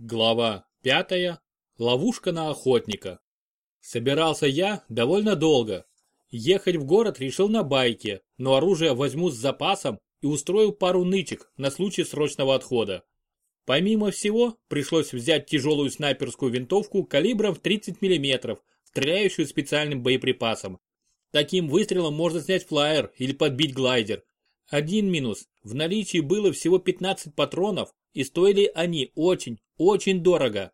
Глава пятая. Ловушка на охотника. Собирался я довольно долго. Ехать в город решил на байке, но оружие возьму с запасом и устрою пару нычек на случай срочного отхода. Помимо всего, пришлось взять тяжелую снайперскую винтовку калибром в 30 мм, стреляющую специальным боеприпасом. Таким выстрелом можно снять флайер или подбить глайдер. Один минус. В наличии было всего 15 патронов, и стоили они очень, очень дорого.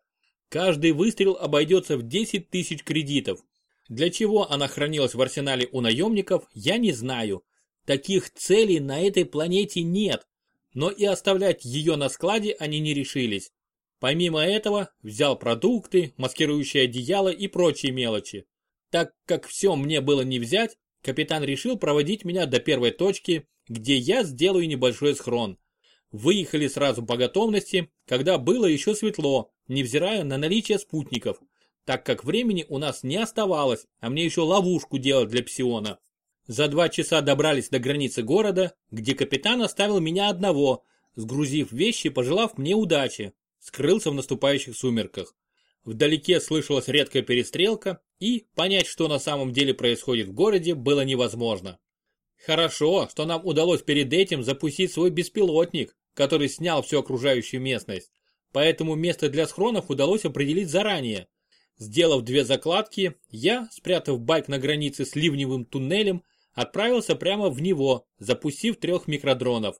Каждый выстрел обойдется в 10 тысяч кредитов. Для чего она хранилась в арсенале у наемников, я не знаю. Таких целей на этой планете нет. Но и оставлять ее на складе они не решились. Помимо этого, взял продукты, маскирующие одеяло и прочие мелочи. Так как все мне было не взять, капитан решил проводить меня до первой точки, где я сделаю небольшой схрон. Выехали сразу по готовности, когда было еще светло, невзирая на наличие спутников, так как времени у нас не оставалось, а мне еще ловушку делать для псиона. За два часа добрались до границы города, где капитан оставил меня одного, сгрузив вещи, пожелав мне удачи, скрылся в наступающих сумерках. Вдалеке слышалась редкая перестрелка, и понять, что на самом деле происходит в городе, было невозможно. Хорошо, что нам удалось перед этим запустить свой беспилотник, который снял всю окружающую местность, поэтому место для схронов удалось определить заранее. Сделав две закладки, я, спрятав байк на границе с ливневым туннелем, отправился прямо в него, запустив трех микродронов.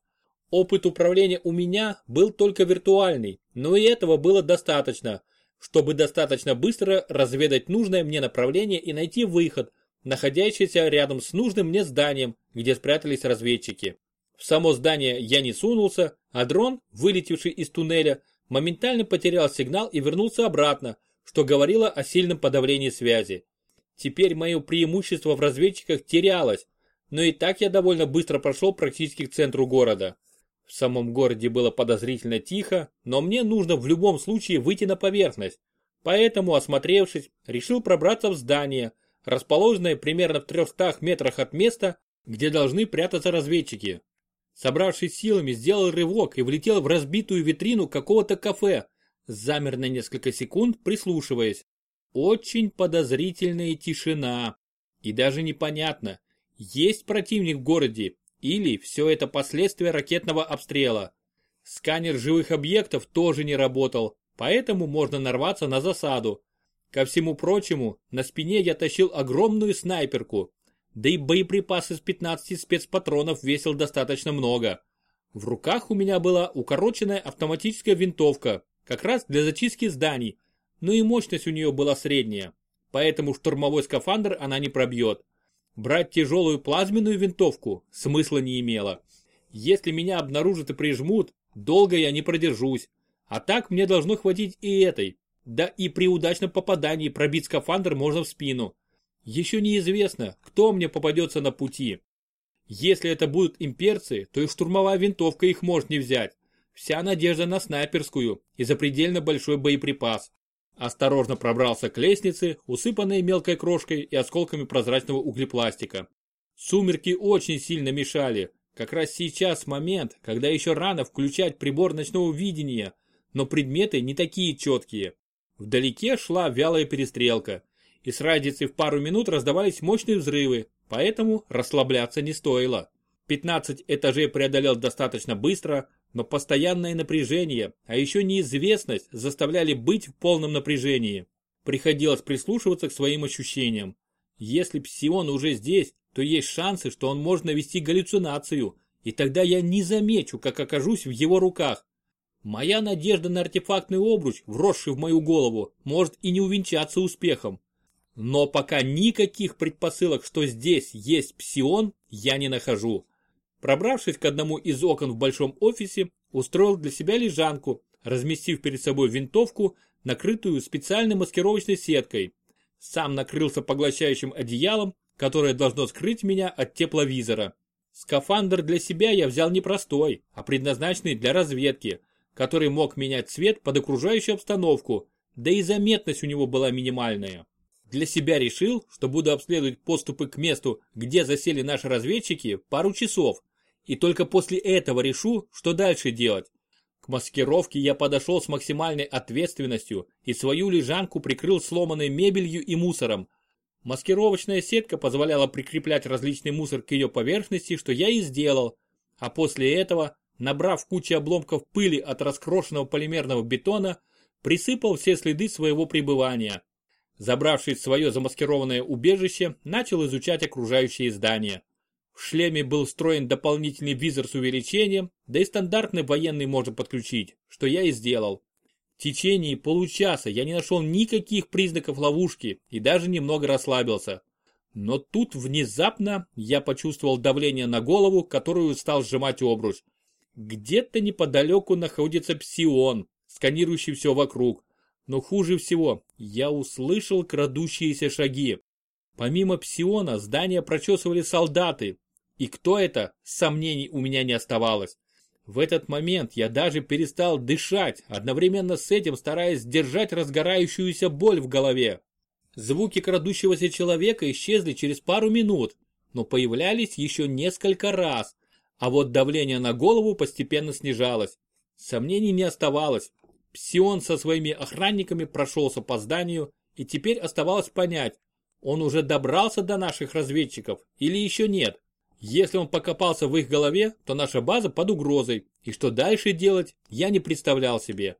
Опыт управления у меня был только виртуальный, но и этого было достаточно, чтобы достаточно быстро разведать нужное мне направление и найти выход, находящийся рядом с нужным мне зданием, где спрятались разведчики. В само здание я не сунулся, а дрон, вылетевший из туннеля, моментально потерял сигнал и вернулся обратно, что говорило о сильном подавлении связи. Теперь мое преимущество в разведчиках терялось, но и так я довольно быстро прошел практически к центру города. В самом городе было подозрительно тихо, но мне нужно в любом случае выйти на поверхность. Поэтому, осмотревшись, решил пробраться в здание, расположенное примерно в 300 метрах от места, где должны прятаться разведчики. Собравшись силами, сделал рывок и влетел в разбитую витрину какого-то кафе, замер на несколько секунд, прислушиваясь. Очень подозрительная тишина. И даже непонятно, есть противник в городе или все это последствия ракетного обстрела. Сканер живых объектов тоже не работал, поэтому можно нарваться на засаду. Ко всему прочему, на спине я тащил огромную снайперку, да и боеприпасы из 15 спецпатронов весил достаточно много. В руках у меня была укороченная автоматическая винтовка, как раз для зачистки зданий, но и мощность у нее была средняя, поэтому штурмовой скафандр она не пробьет. Брать тяжелую плазменную винтовку смысла не имело. Если меня обнаружат и прижмут, долго я не продержусь, а так мне должно хватить и этой. Да и при удачном попадании пробить скафандр можно в спину. Еще неизвестно, кто мне попадется на пути. Если это будут имперцы, то и штурмовая винтовка их может не взять. Вся надежда на снайперскую и запредельно большой боеприпас. Осторожно пробрался к лестнице, усыпанной мелкой крошкой и осколками прозрачного углепластика. Сумерки очень сильно мешали. Как раз сейчас момент, когда еще рано включать прибор ночного видения, но предметы не такие четкие. Вдалеке шла вялая перестрелка и с разницей в пару минут раздавались мощные взрывы, поэтому расслабляться не стоило. 15 этажей преодолел достаточно быстро, но постоянное напряжение, а еще неизвестность заставляли быть в полном напряжении. Приходилось прислушиваться к своим ощущениям. Если псион уже здесь, то есть шансы, что он может навести галлюцинацию, и тогда я не замечу, как окажусь в его руках. Моя надежда на артефактный обруч, вросший в мою голову, может и не увенчаться успехом. Но пока никаких предпосылок, что здесь есть псион, я не нахожу. Пробравшись к одному из окон в большом офисе, устроил для себя лежанку, разместив перед собой винтовку, накрытую специальной маскировочной сеткой. Сам накрылся поглощающим одеялом, которое должно скрыть меня от тепловизора. Скафандр для себя я взял не простой, а предназначенный для разведки, который мог менять цвет под окружающую обстановку, да и заметность у него была минимальная. Для себя решил, что буду обследовать поступы к месту, где засели наши разведчики, пару часов, и только после этого решу, что дальше делать. К маскировке я подошел с максимальной ответственностью и свою лежанку прикрыл сломанной мебелью и мусором. Маскировочная сетка позволяла прикреплять различный мусор к ее поверхности, что я и сделал. А после этого, набрав кучу обломков пыли от раскрошенного полимерного бетона, присыпал все следы своего пребывания. Забравшись в свое замаскированное убежище, начал изучать окружающие здания. В шлеме был встроен дополнительный визор с увеличением, да и стандартный военный можно подключить, что я и сделал. В течение получаса я не нашел никаких признаков ловушки и даже немного расслабился. Но тут внезапно я почувствовал давление на голову, которую стал сжимать обруч. Где-то неподалеку находится псион, сканирующий все вокруг. Но хуже всего, я услышал крадущиеся шаги. Помимо псиона здание прочесывали солдаты, и кто это, сомнений у меня не оставалось. В этот момент я даже перестал дышать, одновременно с этим стараясь сдержать разгорающуюся боль в голове. Звуки крадущегося человека исчезли через пару минут, но появлялись еще несколько раз, а вот давление на голову постепенно снижалось. Сомнений не оставалось. Псион со своими охранниками прошелся по зданию, и теперь оставалось понять, он уже добрался до наших разведчиков или еще нет. Если он покопался в их голове, то наша база под угрозой, и что дальше делать, я не представлял себе.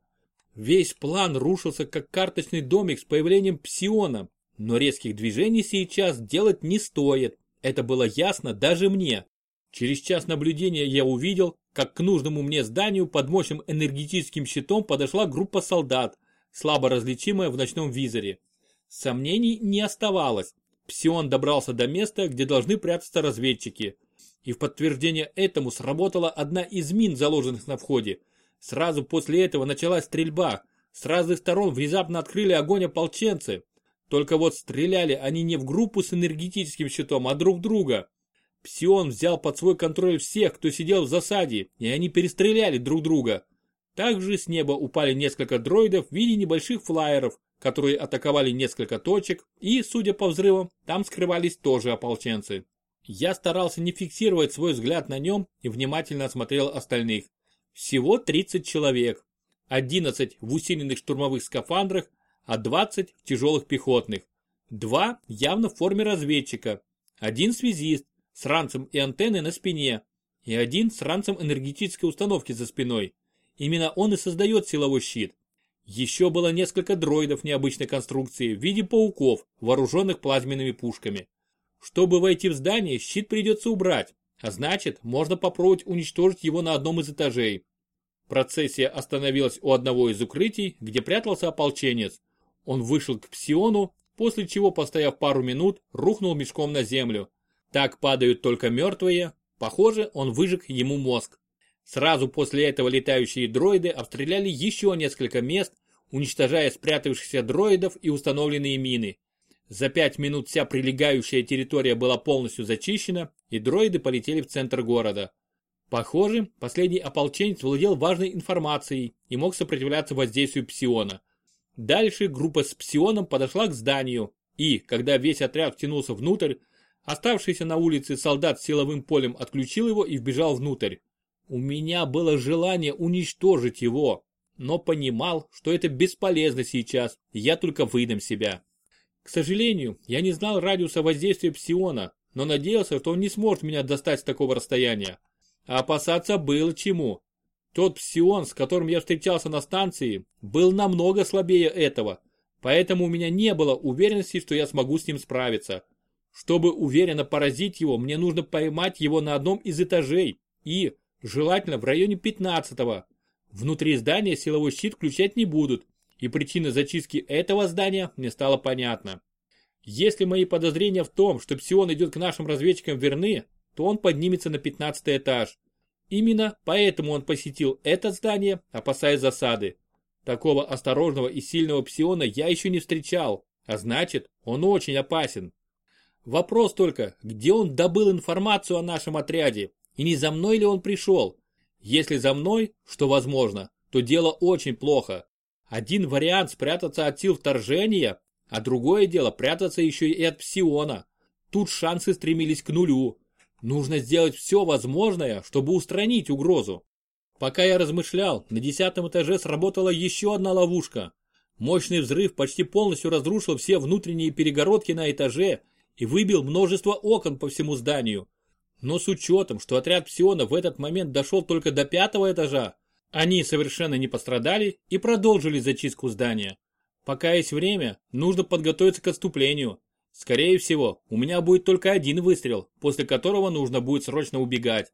Весь план рушился как карточный домик с появлением псиона, но резких движений сейчас делать не стоит. Это было ясно даже мне. Через час наблюдения я увидел, как к нужному мне зданию под мощным энергетическим щитом подошла группа солдат, слабо различимая в ночном визоре. Сомнений не оставалось. Псион добрался до места, где должны прятаться разведчики. И в подтверждение этому сработала одна из мин, заложенных на входе. Сразу после этого началась стрельба. С разных сторон внезапно открыли огонь ополченцы. Только вот стреляли они не в группу с энергетическим щитом, а друг друга. Псион взял под свой контроль всех, кто сидел в засаде, и они перестреляли друг друга. Также с неба упали несколько дроидов в виде небольших флайеров, которые атаковали несколько точек, и, судя по взрывам, там скрывались тоже ополченцы. Я старался не фиксировать свой взгляд на нем и внимательно осмотрел остальных. Всего 30 человек. 11 в усиленных штурмовых скафандрах, а 20 в тяжелых пехотных. Два явно в форме разведчика. Один связист с ранцем и антенной на спине. И один с ранцем энергетической установки за спиной. Именно он и создает силовой щит. Еще было несколько дроидов необычной конструкции в виде пауков, вооруженных плазменными пушками. Чтобы войти в здание, щит придется убрать, а значит, можно попробовать уничтожить его на одном из этажей. Процессия остановилась у одного из укрытий, где прятался ополченец. Он вышел к псиону, после чего, постояв пару минут, рухнул мешком на землю. Так падают только мертвые. Похоже, он выжег ему мозг. Сразу после этого летающие дроиды обстреляли еще несколько мест, уничтожая спрятавшихся дроидов и установленные мины. За пять минут вся прилегающая территория была полностью зачищена, и дроиды полетели в центр города. Похоже, последний ополченец владел важной информацией и мог сопротивляться воздействию псиона. Дальше группа с псионом подошла к зданию, и, когда весь отряд втянулся внутрь, оставшийся на улице солдат силовым полем отключил его и вбежал внутрь. У меня было желание уничтожить его, но понимал, что это бесполезно сейчас, я только выдам себя. К сожалению, я не знал радиуса воздействия псиона, но надеялся, что он не сможет меня достать с такого расстояния. А опасаться было чему. Тот псион, с которым я встречался на станции, был намного слабее этого, поэтому у меня не было уверенности, что я смогу с ним справиться. Чтобы уверенно поразить его, мне нужно поймать его на одном из этажей и, желательно в районе 15-го. Внутри здания силовой щит включать не будут, и причина зачистки этого здания мне стала понятна. Если мои подозрения в том, что Псион идет к нашим разведчикам верны, то он поднимется на 15 этаж. Именно поэтому он посетил это здание, опасаясь засады. Такого осторожного и сильного Псиона я еще не встречал, а значит, он очень опасен. Вопрос только, где он добыл информацию о нашем отряде и не за мной ли он пришел? Если за мной, что возможно, то дело очень плохо. Один вариант спрятаться от сил вторжения, а другое дело прятаться еще и от псиона. Тут шансы стремились к нулю. Нужно сделать все возможное, чтобы устранить угрозу. Пока я размышлял, на десятом этаже сработала еще одна ловушка. Мощный взрыв почти полностью разрушил все внутренние перегородки на этаже и выбил множество окон по всему зданию. Но с учетом, что отряд Псиона в этот момент дошел только до пятого этажа, они совершенно не пострадали и продолжили зачистку здания. Пока есть время, нужно подготовиться к отступлению. Скорее всего, у меня будет только один выстрел, после которого нужно будет срочно убегать.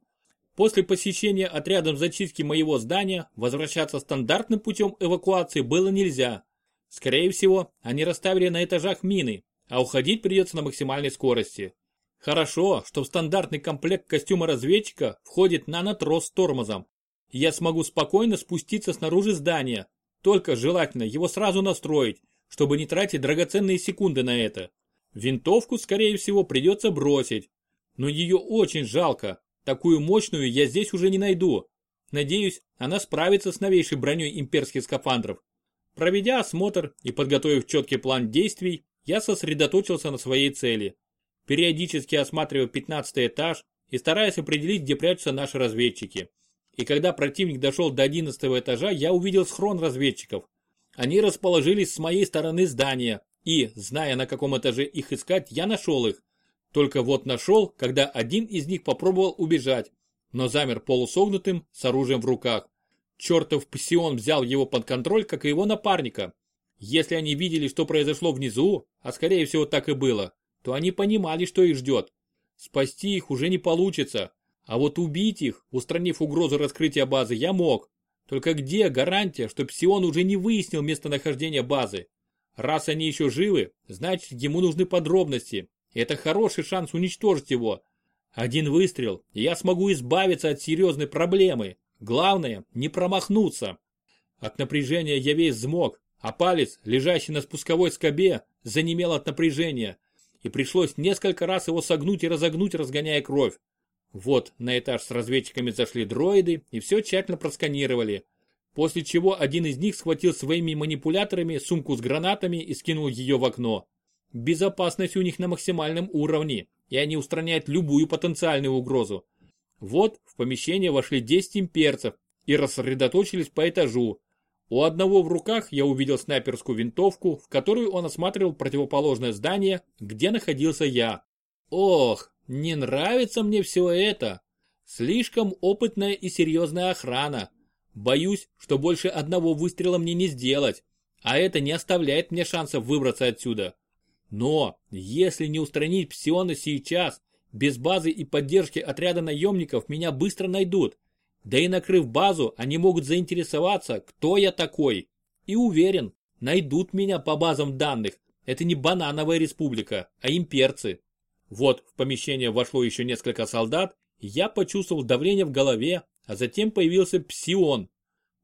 После посещения отрядом зачистки моего здания возвращаться стандартным путем эвакуации было нельзя. Скорее всего, они расставили на этажах мины, а уходить придется на максимальной скорости. Хорошо, что в стандартный комплект костюма разведчика входит нанотрос с тормозом. Я смогу спокойно спуститься снаружи здания, только желательно его сразу настроить, чтобы не тратить драгоценные секунды на это. Винтовку, скорее всего, придется бросить. Но ее очень жалко, такую мощную я здесь уже не найду. Надеюсь, она справится с новейшей броней имперских скафандров. Проведя осмотр и подготовив четкий план действий, я сосредоточился на своей цели периодически осматривая 15 этаж и стараясь определить, где прячутся наши разведчики. И когда противник дошел до 11 этажа, я увидел схрон разведчиков. Они расположились с моей стороны здания, и, зная на каком этаже их искать, я нашел их. Только вот нашел, когда один из них попробовал убежать, но замер полусогнутым с оружием в руках. Чертов псион взял его под контроль, как и его напарника. Если они видели, что произошло внизу, а скорее всего так и было, то они понимали, что их ждет. Спасти их уже не получится, а вот убить их, устранив угрозу раскрытия базы, я мог. Только где гарантия, что Псион уже не выяснил местонахождение базы? Раз они еще живы, значит ему нужны подробности. Это хороший шанс уничтожить его. Один выстрел, и я смогу избавиться от серьезной проблемы. Главное, не промахнуться. От напряжения я весь взмок, а палец, лежащий на спусковой скобе, занемел от напряжения и пришлось несколько раз его согнуть и разогнуть, разгоняя кровь. Вот на этаж с разведчиками зашли дроиды и все тщательно просканировали. После чего один из них схватил своими манипуляторами сумку с гранатами и скинул ее в окно. Безопасность у них на максимальном уровне, и они устраняют любую потенциальную угрозу. Вот в помещение вошли 10 имперцев и рассредоточились по этажу, у одного в руках я увидел снайперскую винтовку, в которую он осматривал противоположное здание, где находился я. Ох, не нравится мне все это. Слишком опытная и серьезная охрана. Боюсь, что больше одного выстрела мне не сделать, а это не оставляет мне шансов выбраться отсюда. Но, если не устранить псиона сейчас, без базы и поддержки отряда наемников меня быстро найдут, да и накрыв базу, они могут заинтересоваться, кто я такой. И уверен, найдут меня по базам данных. Это не банановая республика, а имперцы. Вот в помещение вошло еще несколько солдат, я почувствовал давление в голове, а затем появился псион.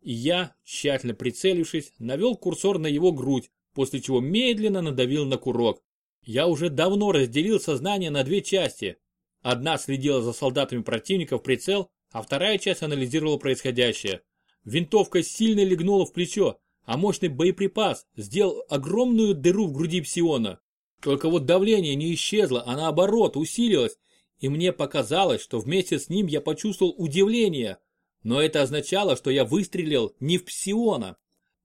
И я, тщательно прицелившись, навел курсор на его грудь, после чего медленно надавил на курок. Я уже давно разделил сознание на две части. Одна следила за солдатами противника в прицел, а вторая часть анализировала происходящее. Винтовка сильно легнула в плечо, а мощный боеприпас сделал огромную дыру в груди псиона. Только вот давление не исчезло, а наоборот усилилось, и мне показалось, что вместе с ним я почувствовал удивление. Но это означало, что я выстрелил не в псиона.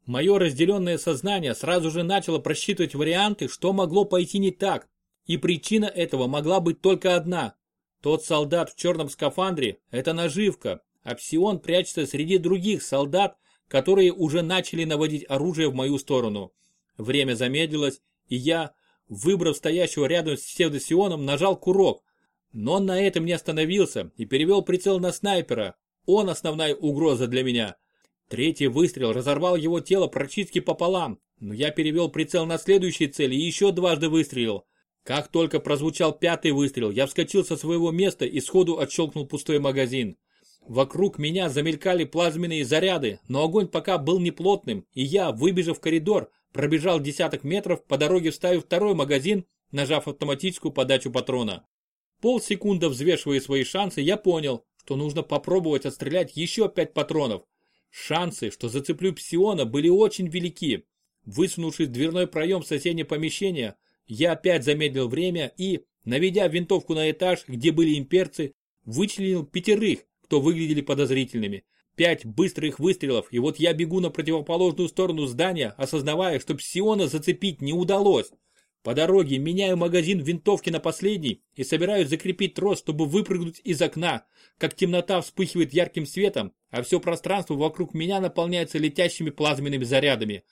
Мое разделенное сознание сразу же начало просчитывать варианты, что могло пойти не так. И причина этого могла быть только одна. Тот солдат в черном скафандре – это наживка, а Псион прячется среди других солдат, которые уже начали наводить оружие в мою сторону. Время замедлилось, и я, выбрав стоящего рядом с псевдосионом, нажал курок. Но он на этом не остановился и перевел прицел на снайпера. Он основная угроза для меня. Третий выстрел разорвал его тело практически пополам, но я перевел прицел на следующие цели и еще дважды выстрелил. Как только прозвучал пятый выстрел, я вскочил со своего места и сходу отщелкнул пустой магазин. Вокруг меня замелькали плазменные заряды, но огонь пока был неплотным, и я, выбежав в коридор, пробежал десяток метров, по дороге вставив второй магазин, нажав автоматическую подачу патрона. Полсекунды взвешивая свои шансы, я понял, что нужно попробовать отстрелять еще пять патронов. Шансы, что зацеплю псиона, были очень велики. Высунувшись в дверной проем соседнего помещения, я опять замедлил время и, наведя винтовку на этаж, где были имперцы, вычленил пятерых, кто выглядели подозрительными. Пять быстрых выстрелов, и вот я бегу на противоположную сторону здания, осознавая, что псиона зацепить не удалось. По дороге меняю магазин винтовки на последний и собираюсь закрепить трос, чтобы выпрыгнуть из окна, как темнота вспыхивает ярким светом, а все пространство вокруг меня наполняется летящими плазменными зарядами.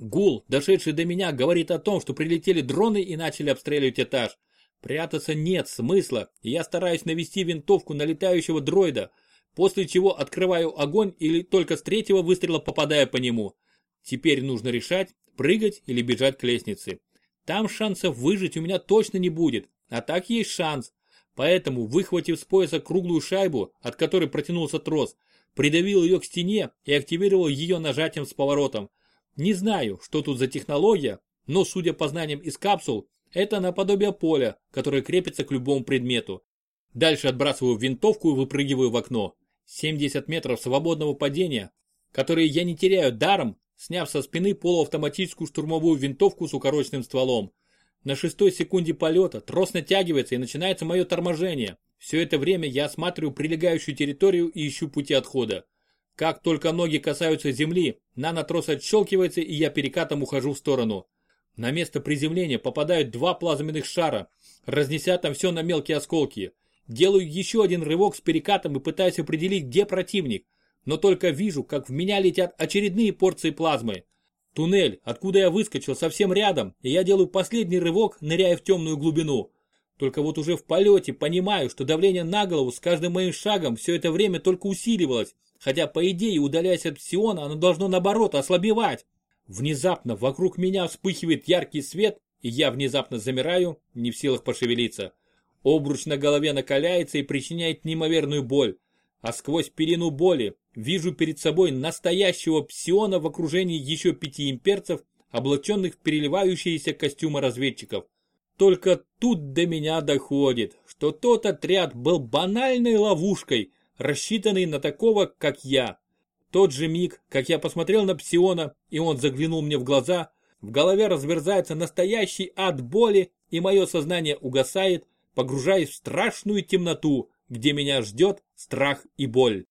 Гул, дошедший до меня, говорит о том, что прилетели дроны и начали обстреливать этаж. Прятаться нет смысла, и я стараюсь навести винтовку на летающего дроида, после чего открываю огонь или только с третьего выстрела попадая по нему. Теперь нужно решать, прыгать или бежать к лестнице. Там шансов выжить у меня точно не будет, а так есть шанс. Поэтому, выхватив с пояса круглую шайбу, от которой протянулся трос, придавил ее к стене и активировал ее нажатием с поворотом. Не знаю, что тут за технология, но судя по знаниям из капсул, это наподобие поля, которое крепится к любому предмету. Дальше отбрасываю винтовку и выпрыгиваю в окно. 70 метров свободного падения, которые я не теряю даром, сняв со спины полуавтоматическую штурмовую винтовку с укороченным стволом. На шестой секунде полета трос натягивается и начинается мое торможение. Все это время я осматриваю прилегающую территорию и ищу пути отхода. Как только ноги касаются земли, нанотрос отщелкивается и я перекатом ухожу в сторону. На место приземления попадают два плазменных шара, разнеся там все на мелкие осколки. Делаю еще один рывок с перекатом и пытаюсь определить, где противник, но только вижу, как в меня летят очередные порции плазмы. Туннель, откуда я выскочил, совсем рядом, и я делаю последний рывок, ныряя в темную глубину. Только вот уже в полете понимаю, что давление на голову с каждым моим шагом все это время только усиливалось, хотя по идее, удаляясь от псиона, оно должно наоборот ослабевать. Внезапно вокруг меня вспыхивает яркий свет, и я внезапно замираю, не в силах пошевелиться. Обруч на голове накаляется и причиняет неимоверную боль. А сквозь перину боли вижу перед собой настоящего псиона в окружении еще пяти имперцев, облаченных в переливающиеся костюмы разведчиков. Только тут до меня доходит, что тот отряд был банальной ловушкой, рассчитанной на такого, как я. Тот же миг, как я посмотрел на псиона, и он заглянул мне в глаза, в голове разверзается настоящий ад боли, и мое сознание угасает, погружаясь в страшную темноту, где меня ждет страх и боль.